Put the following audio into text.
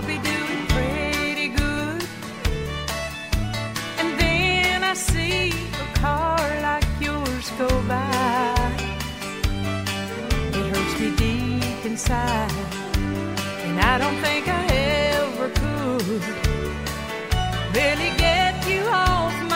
I'll be doing pretty good. And then I see a car like yours go by. It hurts me deep inside, and I don't think I ever could really get you off